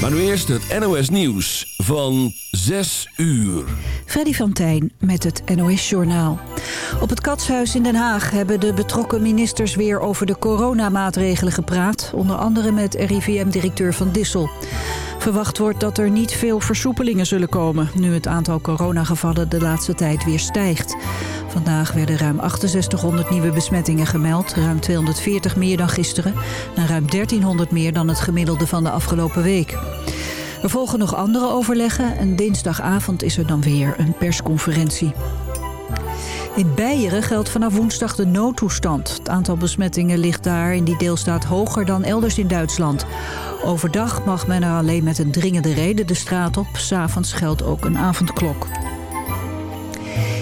Maar nu eerst het NOS Nieuws van 6 uur. Freddy van Tijn met het NOS Journaal. Op het Katshuis in Den Haag hebben de betrokken ministers weer over de coronamaatregelen gepraat. Onder andere met RIVM-directeur Van Dissel. Verwacht wordt dat er niet veel versoepelingen zullen komen... nu het aantal coronagevallen de laatste tijd weer stijgt. Vandaag werden ruim 6800 nieuwe besmettingen gemeld. Ruim 240 meer dan gisteren. En ruim 1300 meer dan het gemiddelde van de afgelopen week. Er volgen nog andere overleggen en dinsdagavond is er dan weer een persconferentie. In Beieren geldt vanaf woensdag de noodtoestand. Het aantal besmettingen ligt daar in die deelstaat hoger dan elders in Duitsland. Overdag mag men er alleen met een dringende reden de straat op. S'avonds geldt ook een avondklok.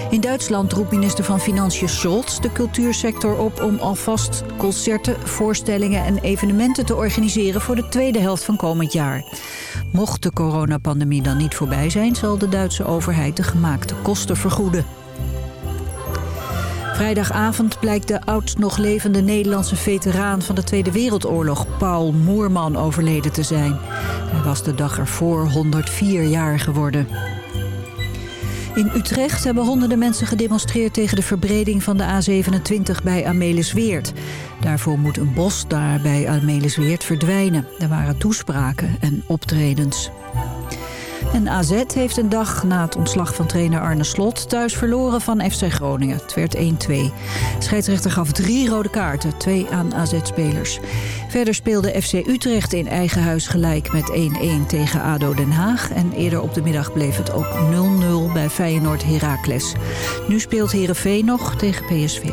In Duitsland roept minister van Financiën Scholz de cultuursector op om alvast concerten, voorstellingen en evenementen te organiseren voor de tweede helft van komend jaar. Mocht de coronapandemie dan niet voorbij zijn, zal de Duitse overheid de gemaakte kosten vergoeden. Vrijdagavond blijkt de oud nog levende Nederlandse veteraan van de Tweede Wereldoorlog, Paul Moerman, overleden te zijn. Hij was de dag ervoor 104 jaar geworden. In Utrecht hebben honderden mensen gedemonstreerd tegen de verbreding van de A27 bij Amelisweert. Daarvoor moet een bos daar bij Amelisweert verdwijnen. Er waren toespraken en optredens. En AZ heeft een dag na het ontslag van trainer Arne Slot thuis verloren van FC Groningen. Het werd 1-2. Scheidsrechter gaf drie rode kaarten, twee aan AZ-spelers. Verder speelde FC Utrecht in eigen huis gelijk met 1-1 tegen ADO Den Haag. En eerder op de middag bleef het ook 0-0 bij Feyenoord Heracles. Nu speelt Herenveen nog tegen PSV.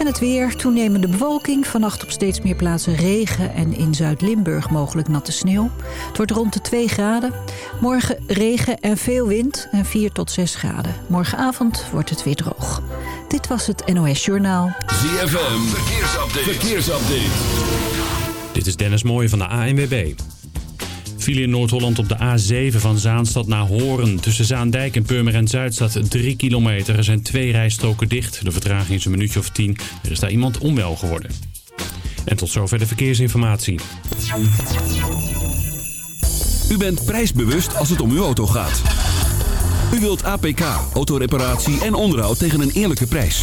En het weer, toenemende bewolking, vannacht op steeds meer plaatsen regen... en in Zuid-Limburg mogelijk natte sneeuw. Het wordt rond de 2 graden. Morgen regen en veel wind en 4 tot 6 graden. Morgenavond wordt het weer droog. Dit was het NOS Journaal. ZFM, verkeersupdate. verkeersupdate. Dit is Dennis Mooij van de ANWB. File in Noord-Holland op de A7 van Zaanstad naar Horen. Tussen Zaandijk en Purmerend Zuid staat 3 kilometer. Er zijn twee rijstroken dicht. De vertraging is een minuutje of 10. Er is daar iemand onwel geworden. En tot zover de verkeersinformatie. U bent prijsbewust als het om uw auto gaat. U wilt APK, autoreparatie en onderhoud tegen een eerlijke prijs.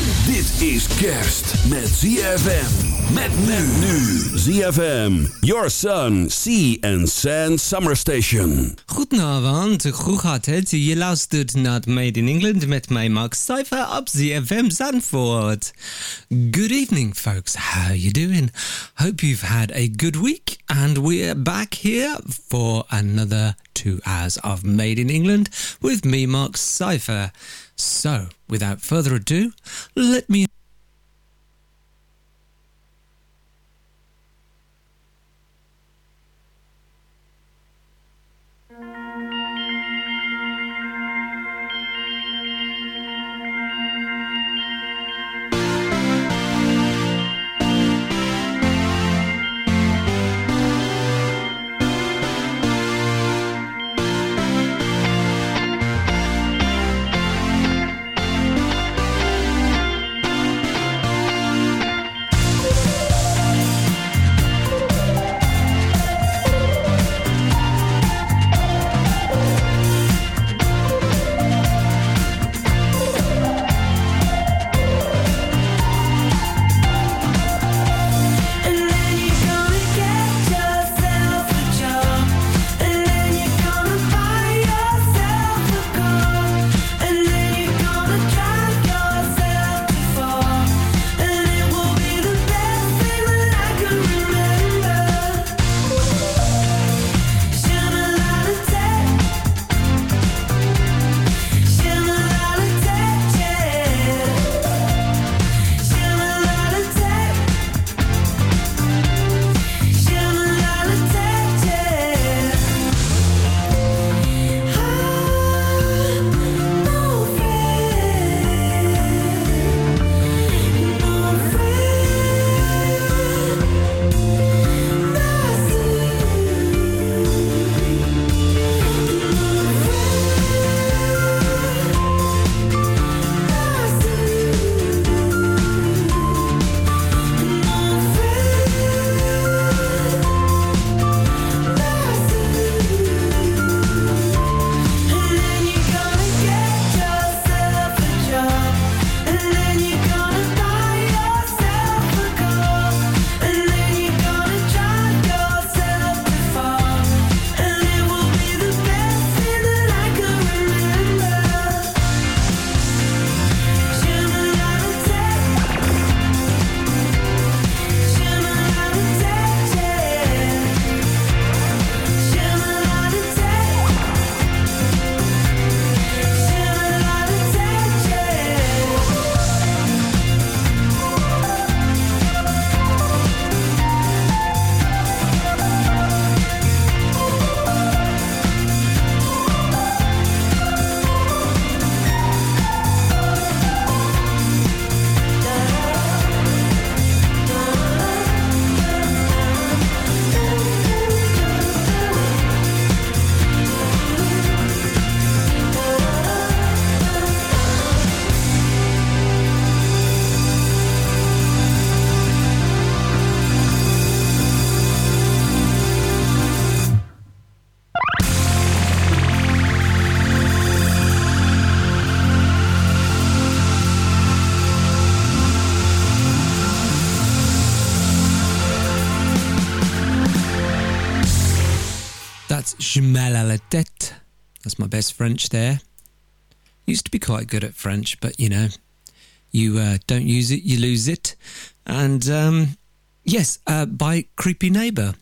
Dit is kerst met ZFM. Met men nu. ZFM. Your Sun, Sea and Sand Summer Station. Goedenavond, hoe gaat het? Je luistert naar Made in England met mij Max Cypher op ZFM Zandvoort. Good evening, folks. How are you doing? Hope you've had a good week and we're back here for another two hours of Made in England with me, Max Cypher. So, without further ado, let me That's Je m'en à la tête. That's my best French there. Used to be quite good at French, but you know, you uh, don't use it, you lose it. And um, yes, uh, by Creepy Neighbour,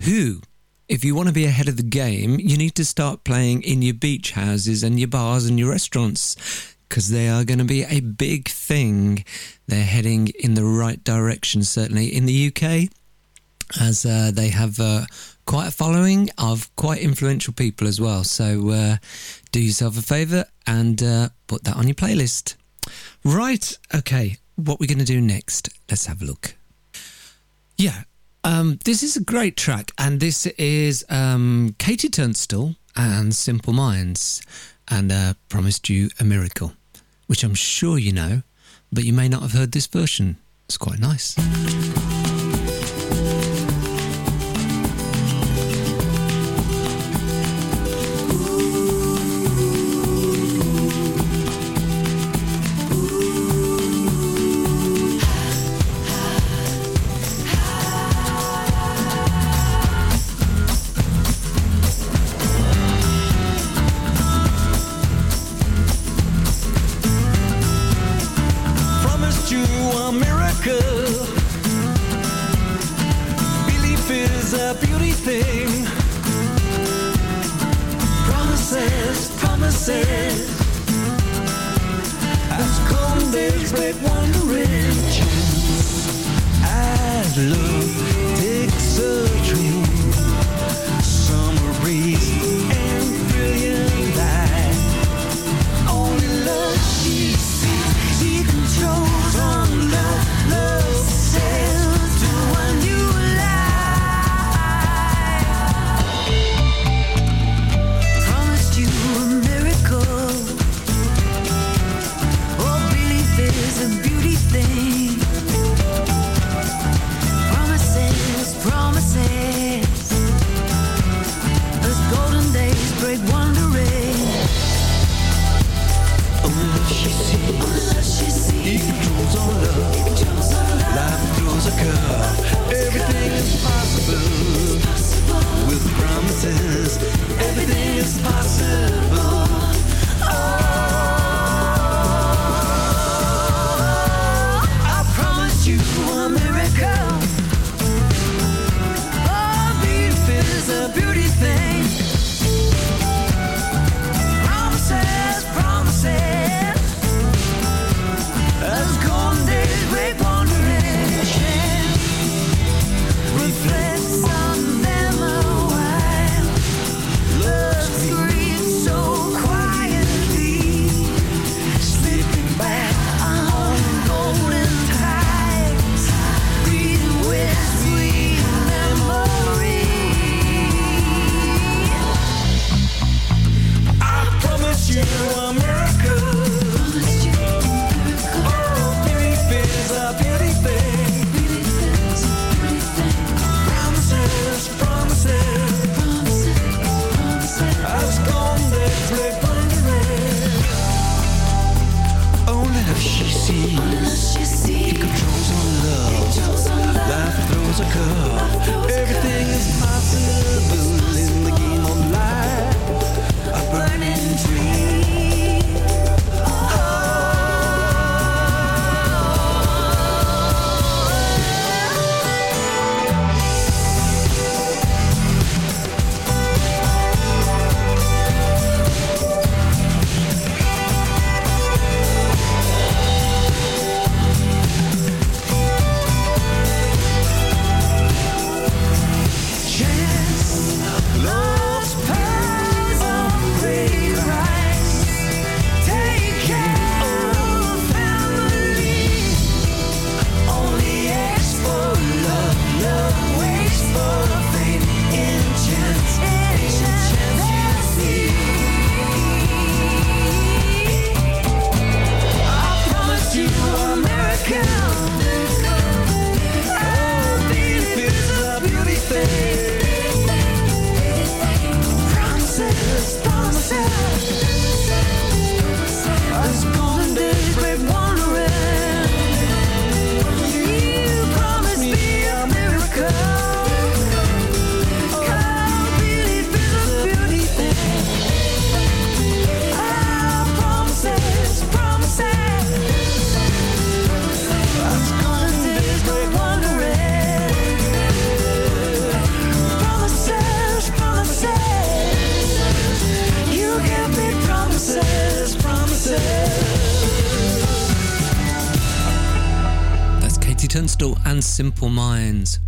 who, if you want to be ahead of the game, you need to start playing in your beach houses and your bars and your restaurants because they are going to be a big thing. They're heading in the right direction, certainly in the UK, as uh, they have uh, quite a following of quite influential people as well. So uh, do yourself a favour and uh, put that on your playlist. Right, okay, what we're going to do next? Let's have a look. Yeah, um, this is a great track, and this is um, KT Tunstall and Simple Minds, and uh, promised you a miracle, which I'm sure you know, but you may not have heard this version. It's quite nice.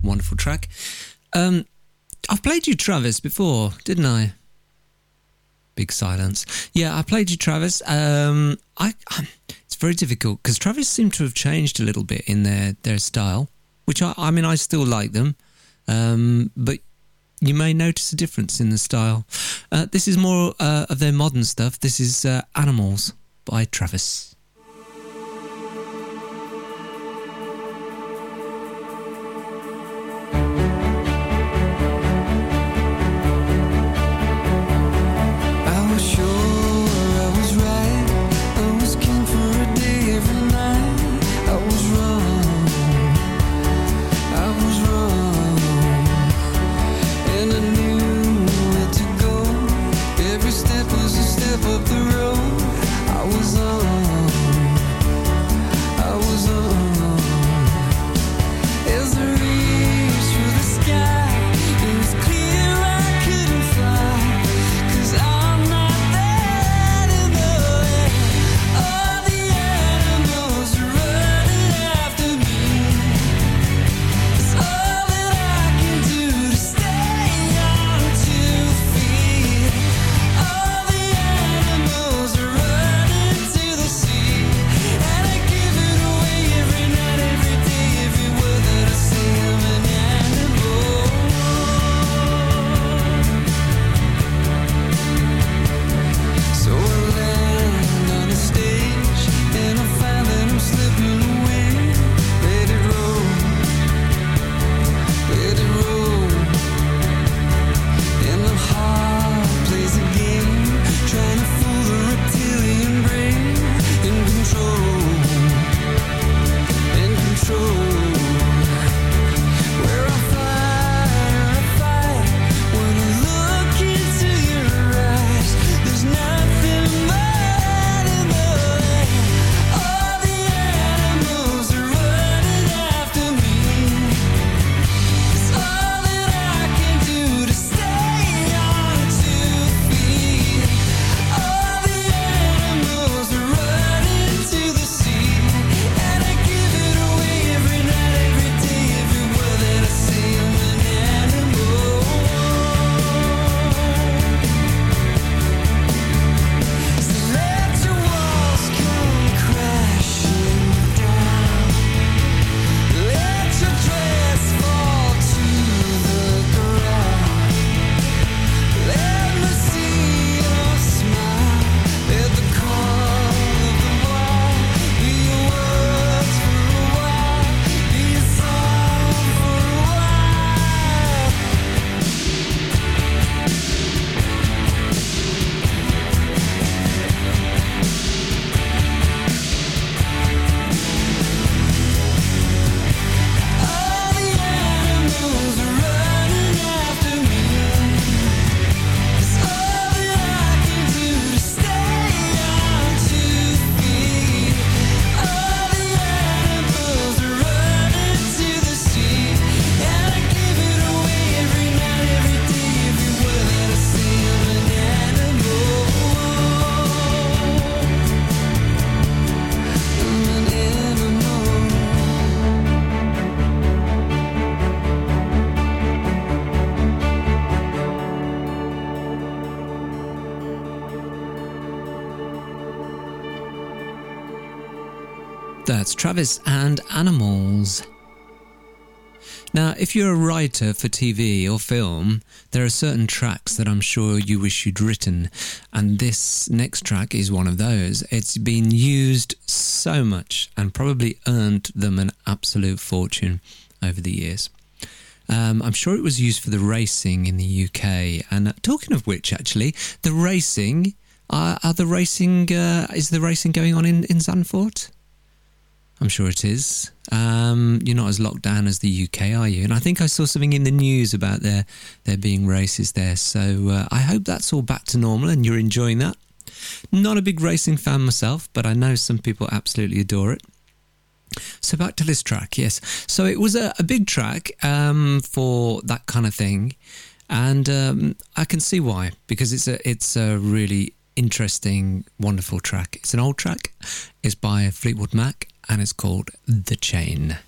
Wonderful track. Um, I've played you Travis before, didn't I? Big silence. Yeah, I played you Travis. Um, I, I it's very difficult because Travis seem to have changed a little bit in their their style, which I, I mean I still like them, um, but you may notice a difference in the style. Uh, this is more uh, of their modern stuff. This is uh, Animals by Travis. That's Travis and Animals. Now, if you're a writer for TV or film, there are certain tracks that I'm sure you wish you'd written, and this next track is one of those. It's been used so much and probably earned them an absolute fortune over the years. Um, I'm sure it was used for the racing in the UK. And uh, talking of which, actually, the racing are, are the racing uh, is the racing going on in in Zandvoort? I'm sure it is. Um, you're not as locked down as the UK, are you? And I think I saw something in the news about there there being races there. So uh, I hope that's all back to normal and you're enjoying that. Not a big racing fan myself, but I know some people absolutely adore it. So back to this track, yes. So it was a, a big track um, for that kind of thing, and um, I can see why because it's a it's a really interesting, wonderful track. It's an old track. It's by Fleetwood Mac, and it's called "The Chain."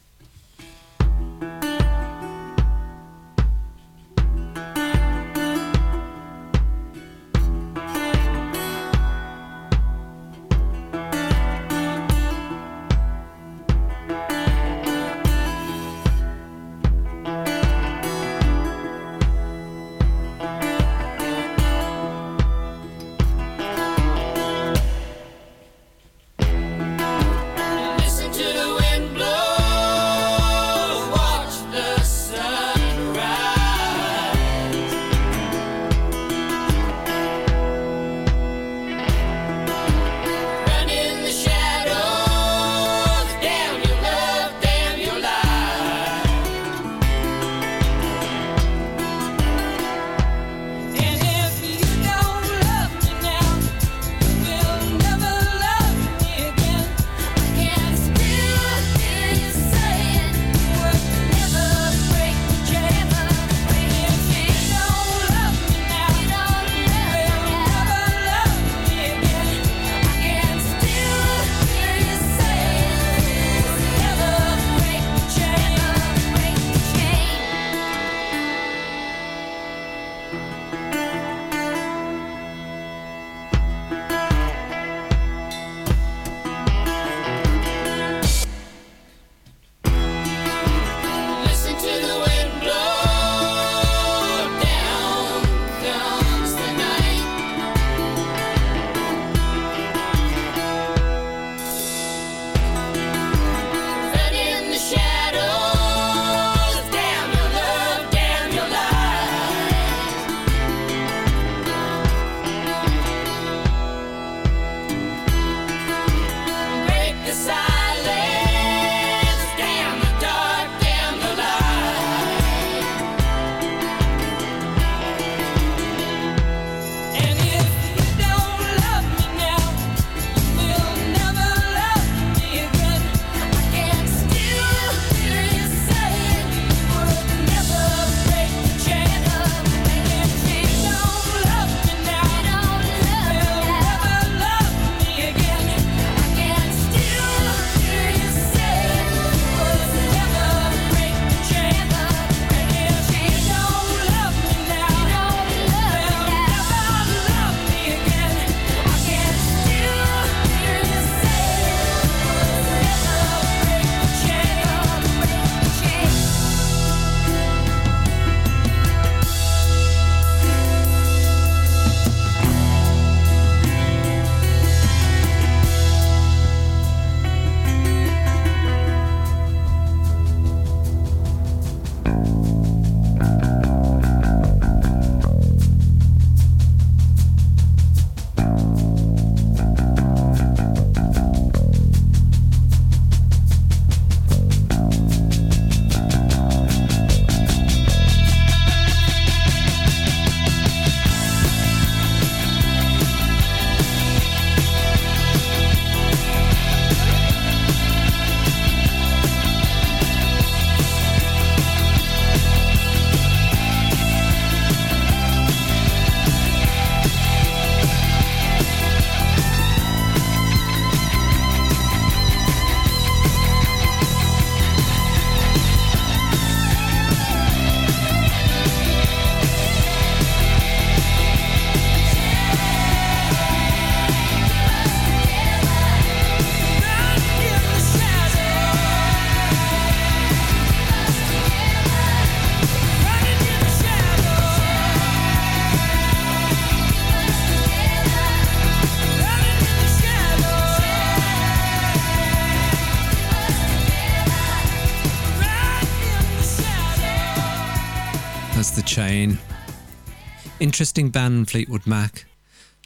Interesting band, Fleetwood Mac.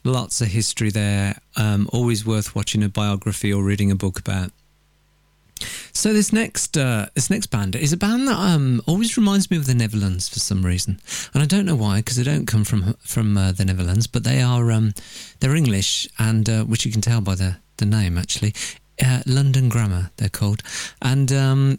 Lots of history there. Um, always worth watching a biography or reading a book about. So this next uh, this next band is a band that um, always reminds me of the Netherlands for some reason, and I don't know why because they don't come from from uh, the Netherlands, but they are um, they're English, and uh, which you can tell by the the name actually. Uh, London Grammar, they're called, and um,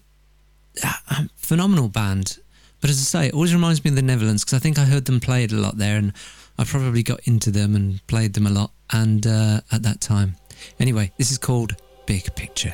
a phenomenal band. But as I say, it always reminds me of the Netherlands because I think I heard them play it a lot there, and I probably got into them and played them a lot, and uh, at that time. Anyway, this is called Big Picture.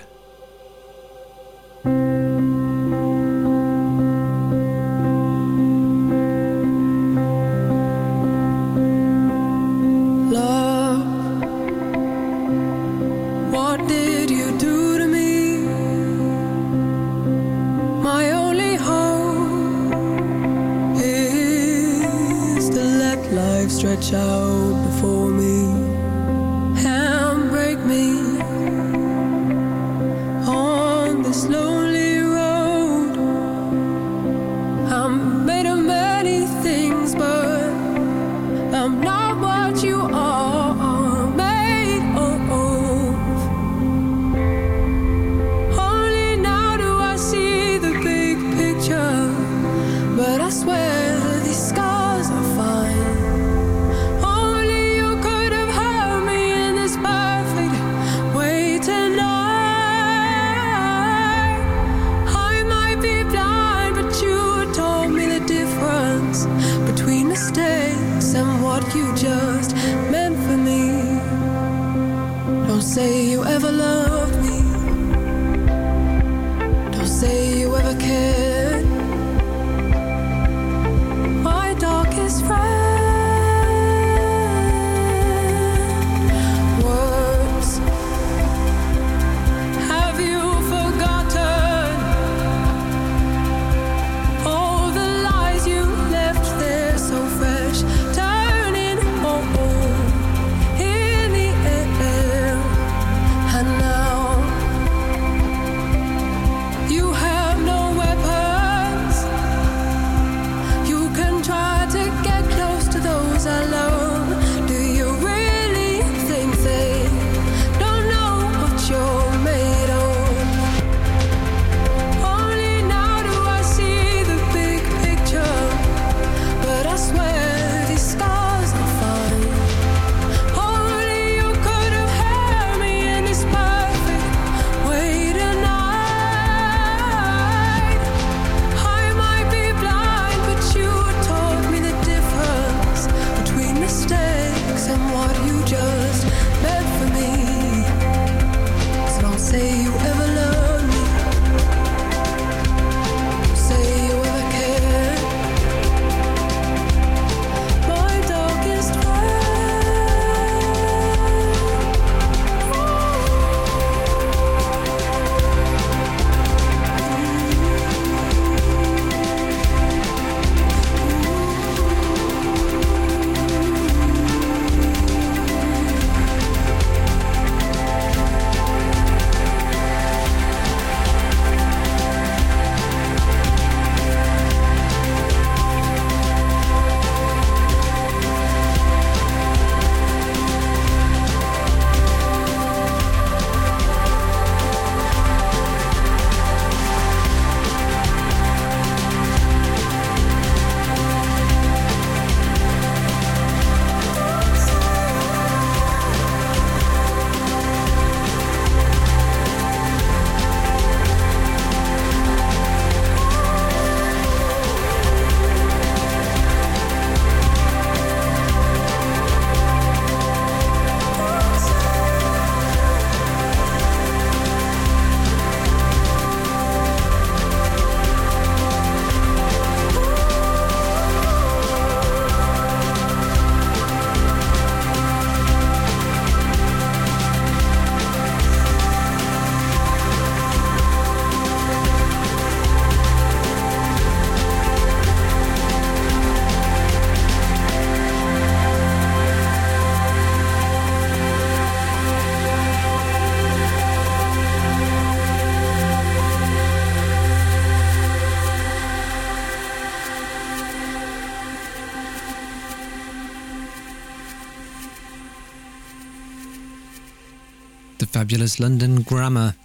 Fabulous London Grammar.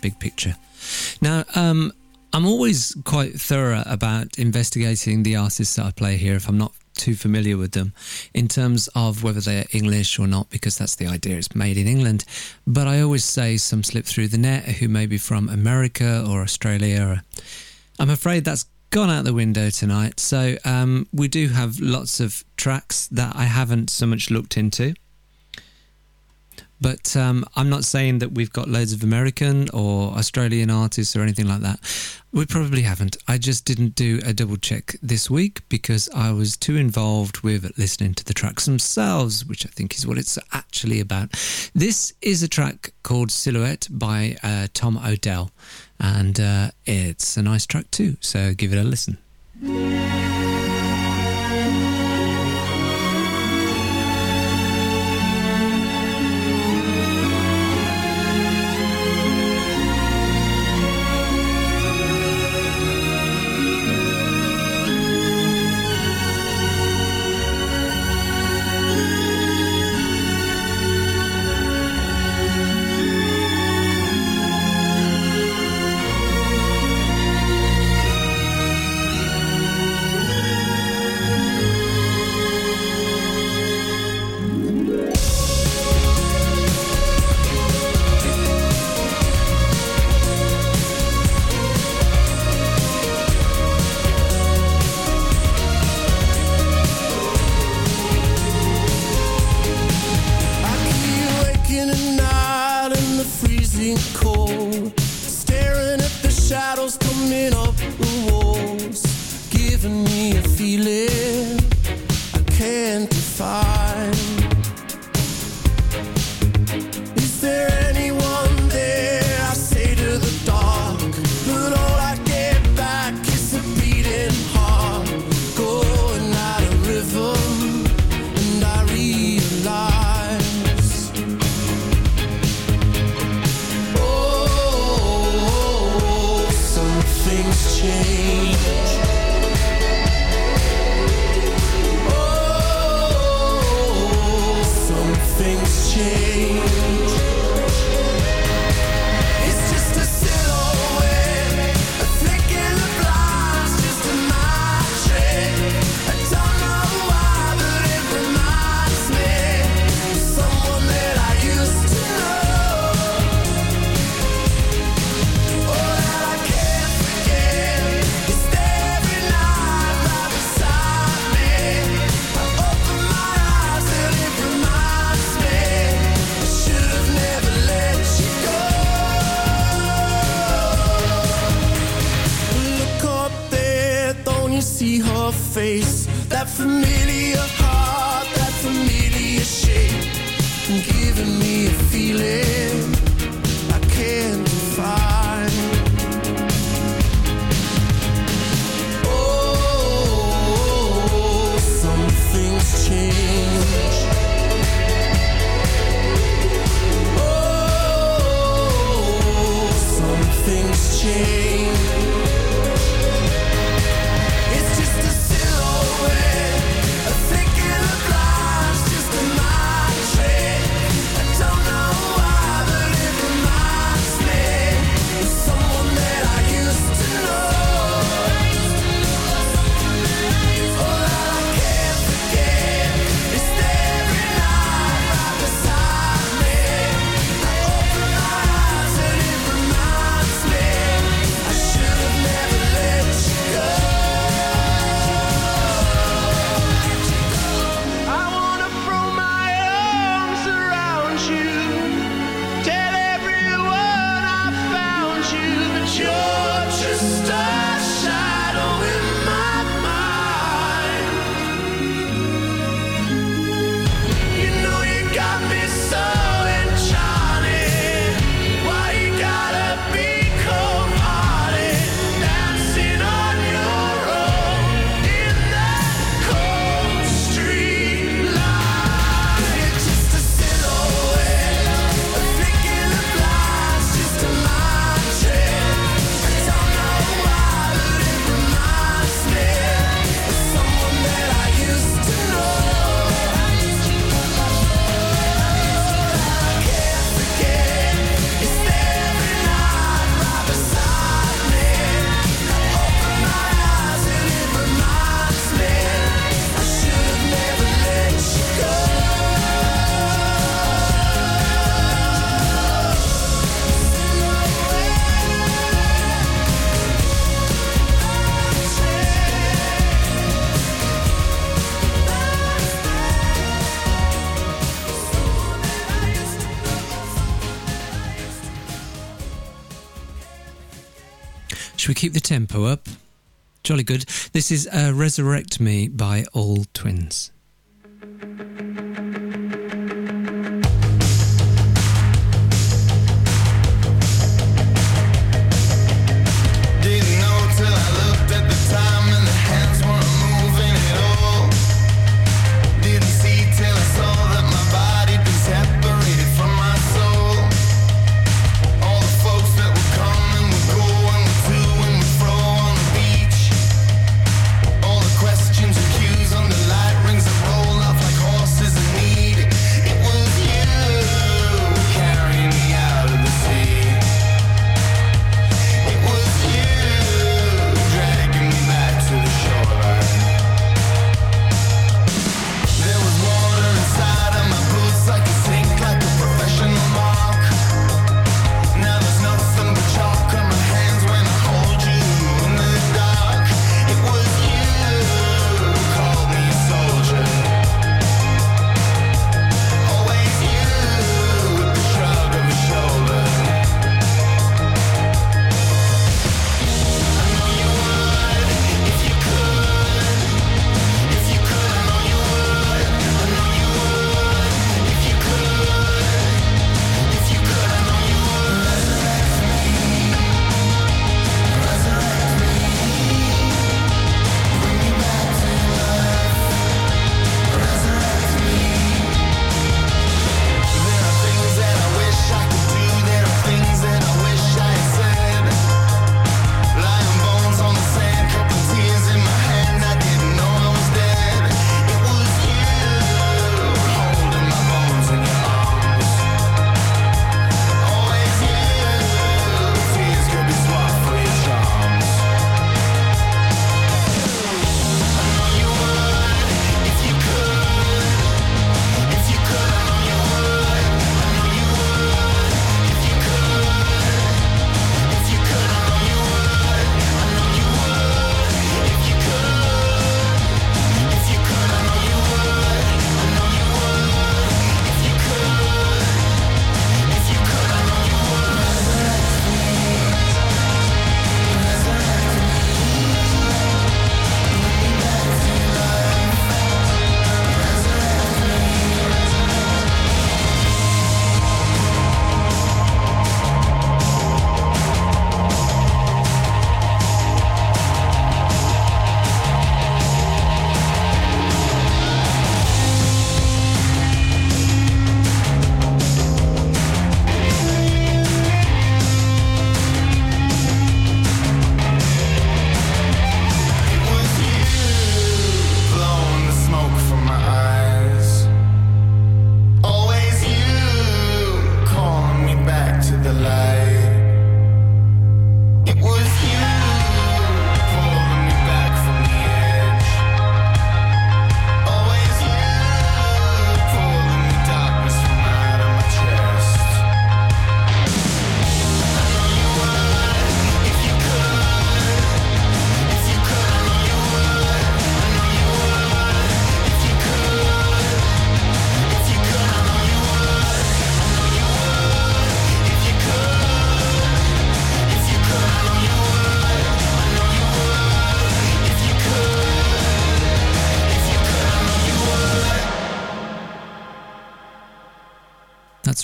Big picture. Now, um, I'm always quite thorough about investigating the artists that I play here if I'm not too familiar with them in terms of whether they're English or not, because that's the idea. It's made in England. But I always say some slip through the net who may be from America or Australia. I'm afraid that's gone out the window tonight. So um, we do have lots of tracks that I haven't so much looked into. But um, I'm not saying that we've got loads of American or Australian artists or anything like that. We probably haven't. I just didn't do a double check this week because I was too involved with listening to the tracks themselves, which I think is what it's actually about. This is a track called Silhouette by uh, Tom Odell, and uh, it's a nice track too, so give it a listen. keep the tempo up. Jolly good. This is uh, Resurrect Me by All Tvvins.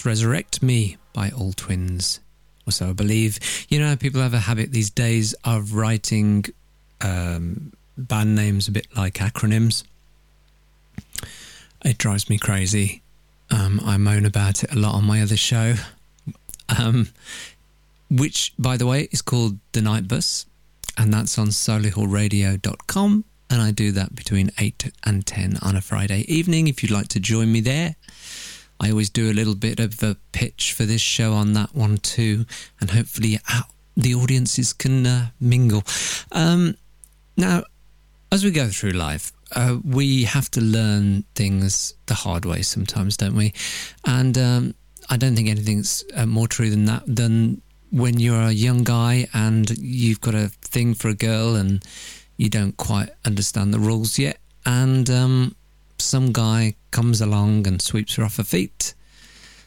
Resurrect Me by All Tvvins, or so I believe. You know, people have a habit these days of writing um, band names a bit like acronyms. It drives me crazy. Um, I moan about it a lot on my other show, um, which, by the way, is called The Night Bus, and that's on solihullradio.com. And I do that between 8 and 10 on a Friday evening. If you'd like to join me there, I always do a little bit of a pitch for this show on that one too, and hopefully the audiences can uh, mingle. Um, now, as we go through life, uh, we have to learn things the hard way sometimes, don't we? And um, I don't think anything's uh, more true than that than when you're a young guy and you've got a thing for a girl and you don't quite understand the rules yet, and um, some guy comes along and sweeps her off her feet.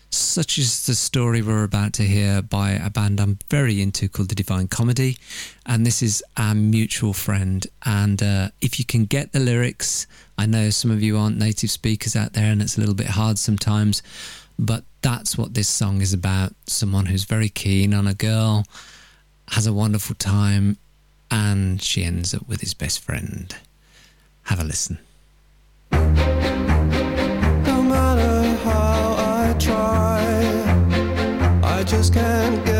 Such is the story we're about to hear by a band I'm very into called The Divine Comedy. And this is our mutual friend. And uh, if you can get the lyrics, I know some of you aren't native speakers out there and it's a little bit hard sometimes, but that's what this song is about. Someone who's very keen on a girl, has a wonderful time, and she ends up with his best friend. Have a listen. No matter how I try, I just can't get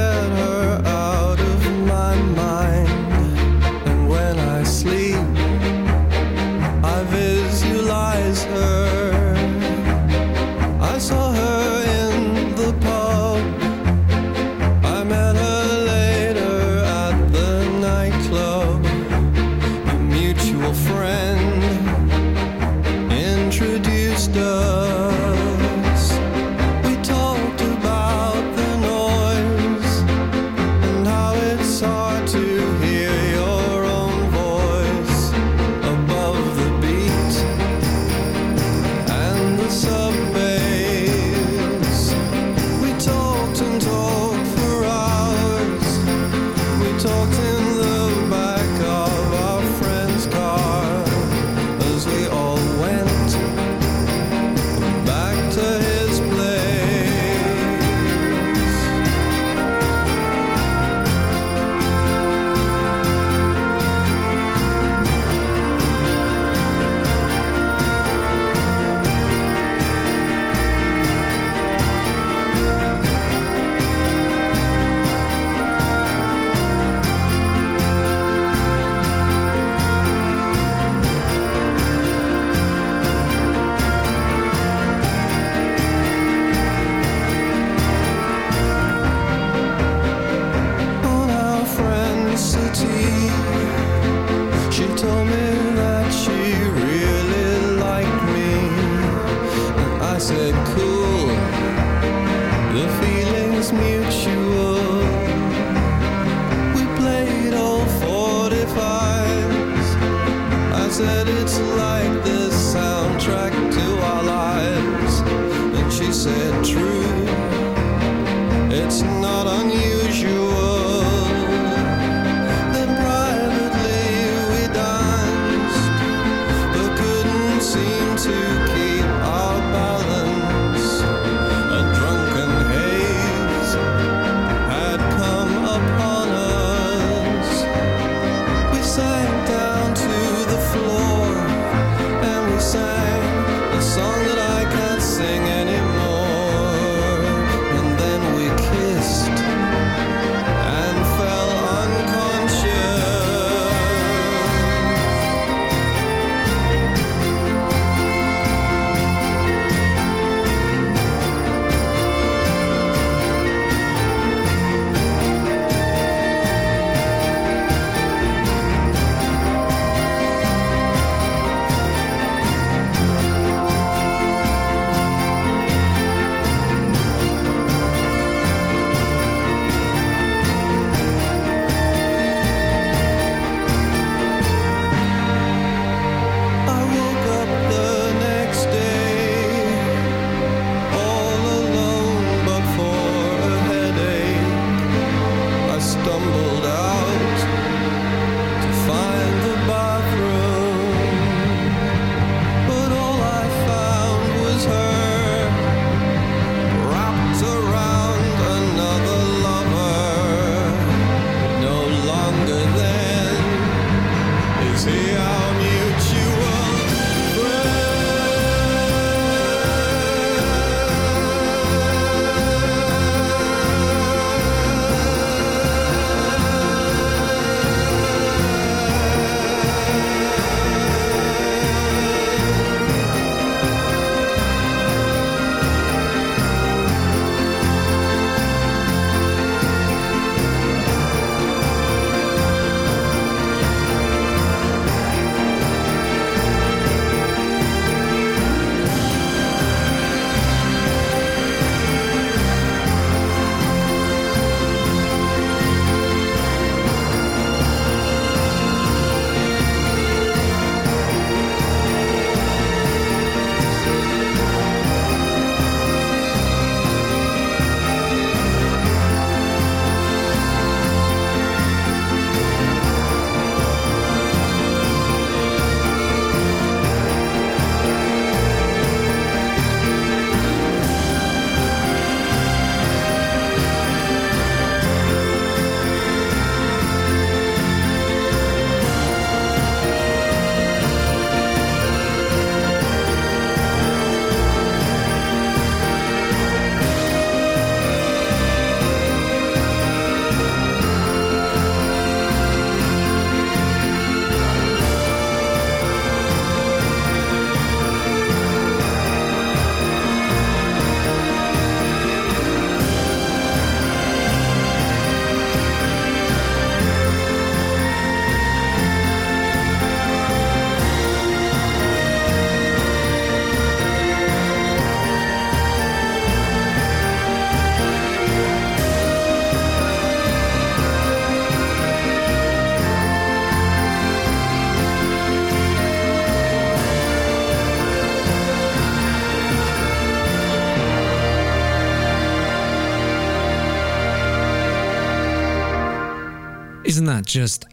Isn't that just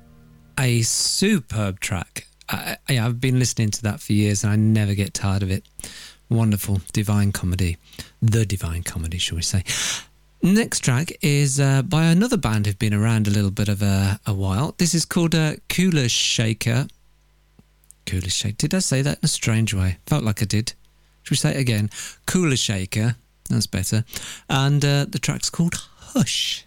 a superb track? I, I've been listening to that for years and I never get tired of it. Wonderful, divine comedy. The divine comedy, shall we say. Next track is uh, by another band who've been around a little bit of a, a while. This is called uh, Kula Shaker. Kula Shaker. Did I say that in a strange way? Felt like I did. Should we say it again? Kula Shaker. That's better. And uh, the track's called Hush.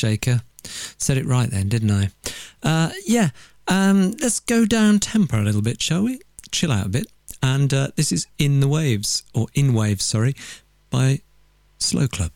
Shaker. Said it right then, didn't I? Uh, yeah. Um, let's go down tempo a little bit, shall we? Chill out a bit. And uh, this is In the Waves, or In Waves, sorry, by Slow Club.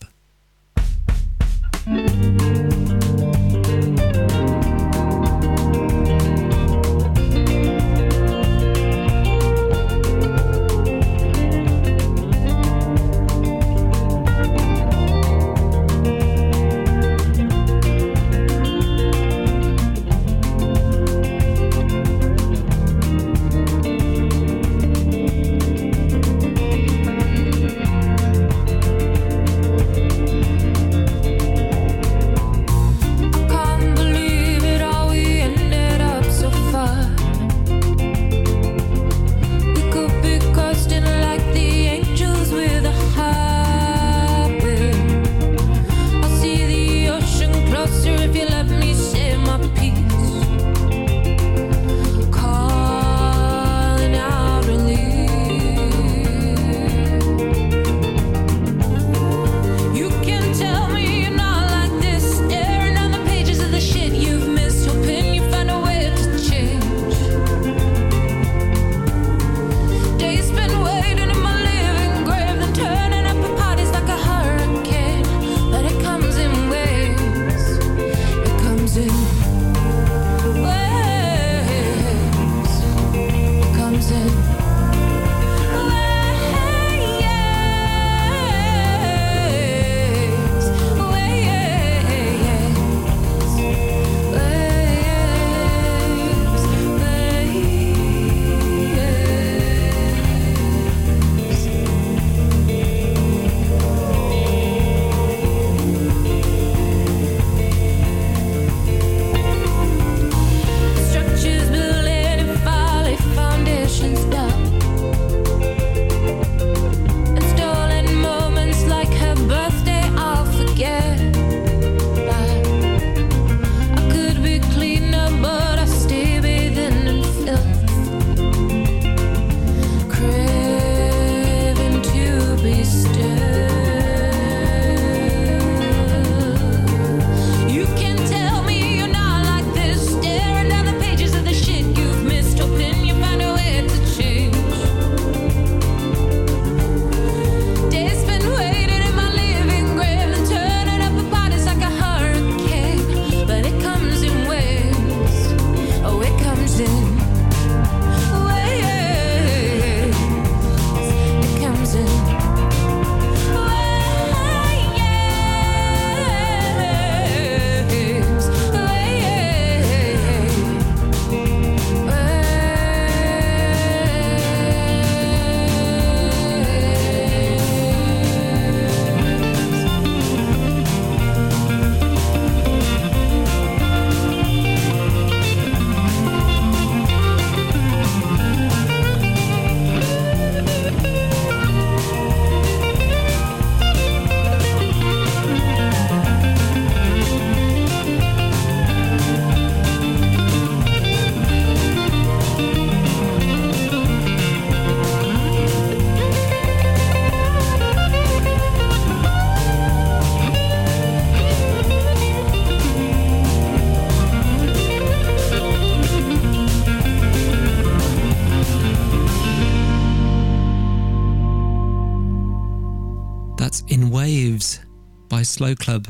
Slow Club.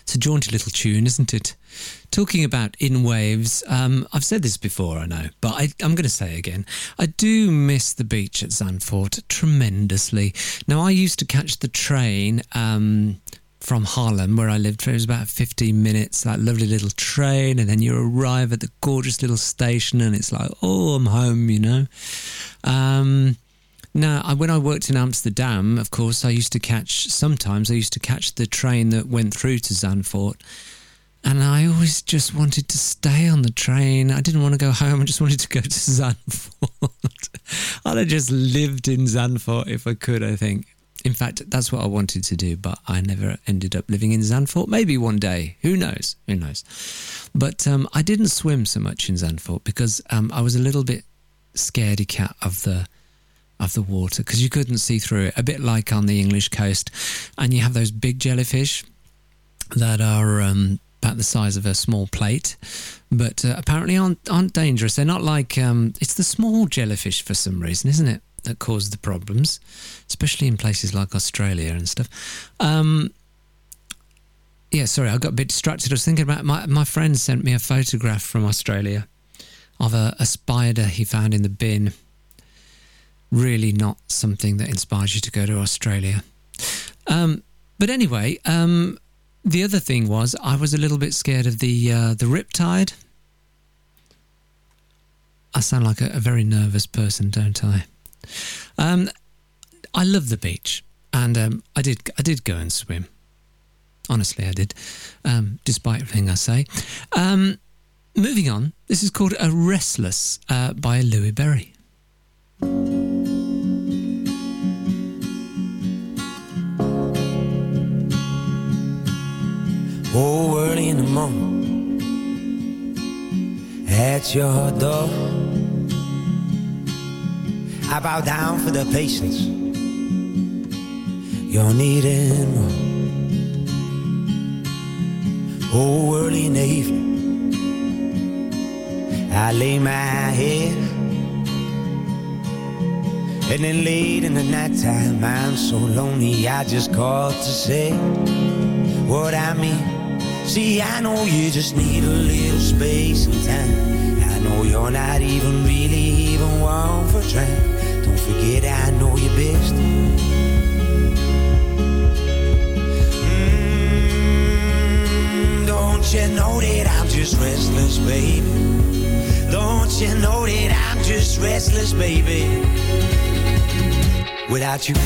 It's a jaunty little tune, isn't it? Talking about in waves, um, I've said this before, I know, but I, I'm going to say again. I do miss the beach at Zandvoort tremendously. Now, I used to catch the train um, from Haarlem, where I lived. It was about 15 minutes, that lovely little train, and then you arrive at the gorgeous little station, and it's like, oh, I'm home, you know. Um, now, I, when I worked in Amsterdam, of course, I used to catch, sometimes I used to catch the train that went through to Zandvoort. And I always just wanted to stay on the train. I didn't want to go home. I just wanted to go to Zandvoort. I'd have just lived in Zandvoort if I could, I think. In fact, that's what I wanted to do, but I never ended up living in Zandvoort. Maybe one day. Who knows? Who knows? But um, I didn't swim so much in Zandvoort because um, I was a little bit scaredy cat of the of the water because you couldn't see through it. A bit like on the English coast, and you have those big jellyfish that are um, about the size of a small plate, but uh, apparently aren't aren't dangerous. They're not like um, it's the small jellyfish for some reason, isn't it? That cause the problems, especially in places like Australia and stuff. Um, yeah, sorry, I got a bit distracted. I was thinking about my my friend sent me a photograph from Australia of a, a spider he found in the bin. Really, not something that inspires you to go to Australia. Um, but anyway, um, the other thing was I was a little bit scared of the uh, the riptide. I sound like a, a very nervous person, don't I? Um, I love the beach, and um, I did I did go and swim. Honestly, I did, um, despite everything I say. Um, moving on, this is called "A Restless" uh, by Louis Berry. Oh, early in the morning at your door. I bow down for the patience you're needing more. Oh, early in the evening, I lay my head. And then late in the nighttime, I'm so lonely, I just called to say what I mean. See, I know you just need a little space and time. I know you're not even really even one for trying. Don't forget, I know you best. Mm, don't you know that I'm just restless, baby? Don't you know that I'm just restless, baby? Without you.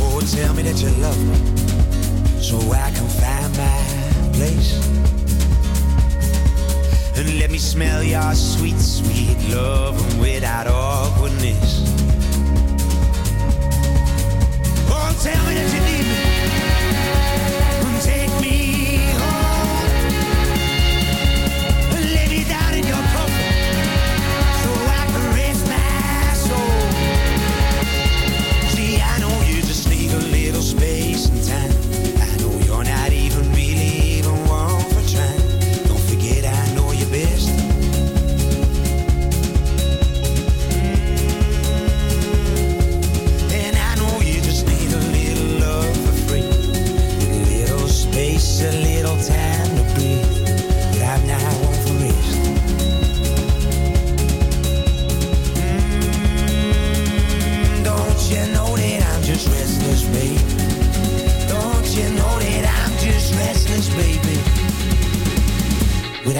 Oh, tell me that you love me so I can find my place. And let me smell your sweet, sweet love without awkwardness. Oh, tell me that you need me.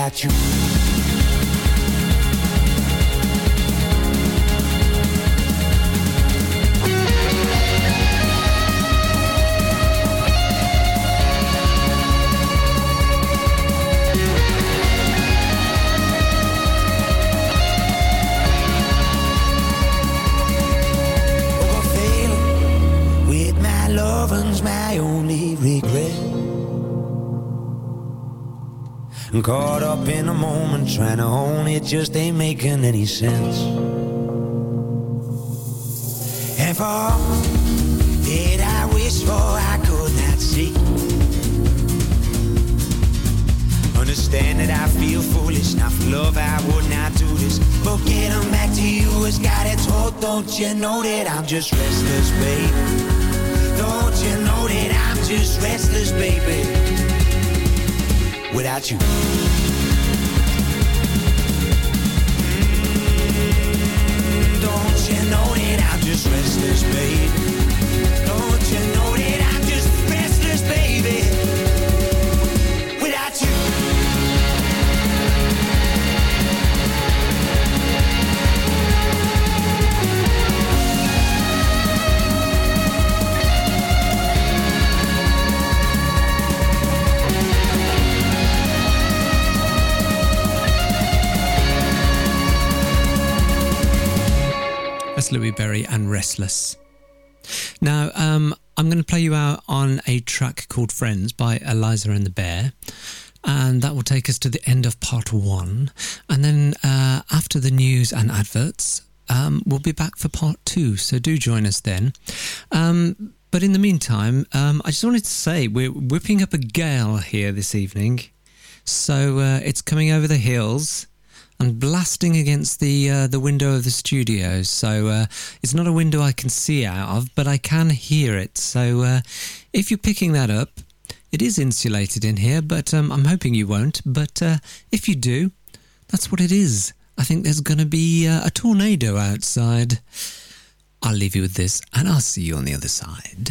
Without you. Caught up in a moment, trying to own it just ain't making any sense. And for all that I wish for, I could not see. understand that I feel foolish. Now for love, I would not do this. But getting back to you has got its hold. Don't you know that I'm just restless, babe? Don't you know that I'm just restless, baby? Without you. Don't you know that I'm just restless, babe? Don't you know That's Louis Berry and Restless. Now, um, I'm going to play you out on a track called Friends by Eliza and the Bear. And that will take us to the end of part one. And then uh, after the news and adverts, um, we'll be back for part two. So do join us then. Um, but in the meantime, um, I just wanted to say we're whipping up a gale here this evening. So uh, it's coming over the hills and blasting against the uh, the window of the studio. So uh, it's not a window I can see out of, but I can hear it. So uh, if you're picking that up, it is insulated in here, but um, I'm hoping you won't. But uh, if you do, that's what it is. I think there's going to be uh, a tornado outside. I'll leave you with this, and I'll see you on the other side.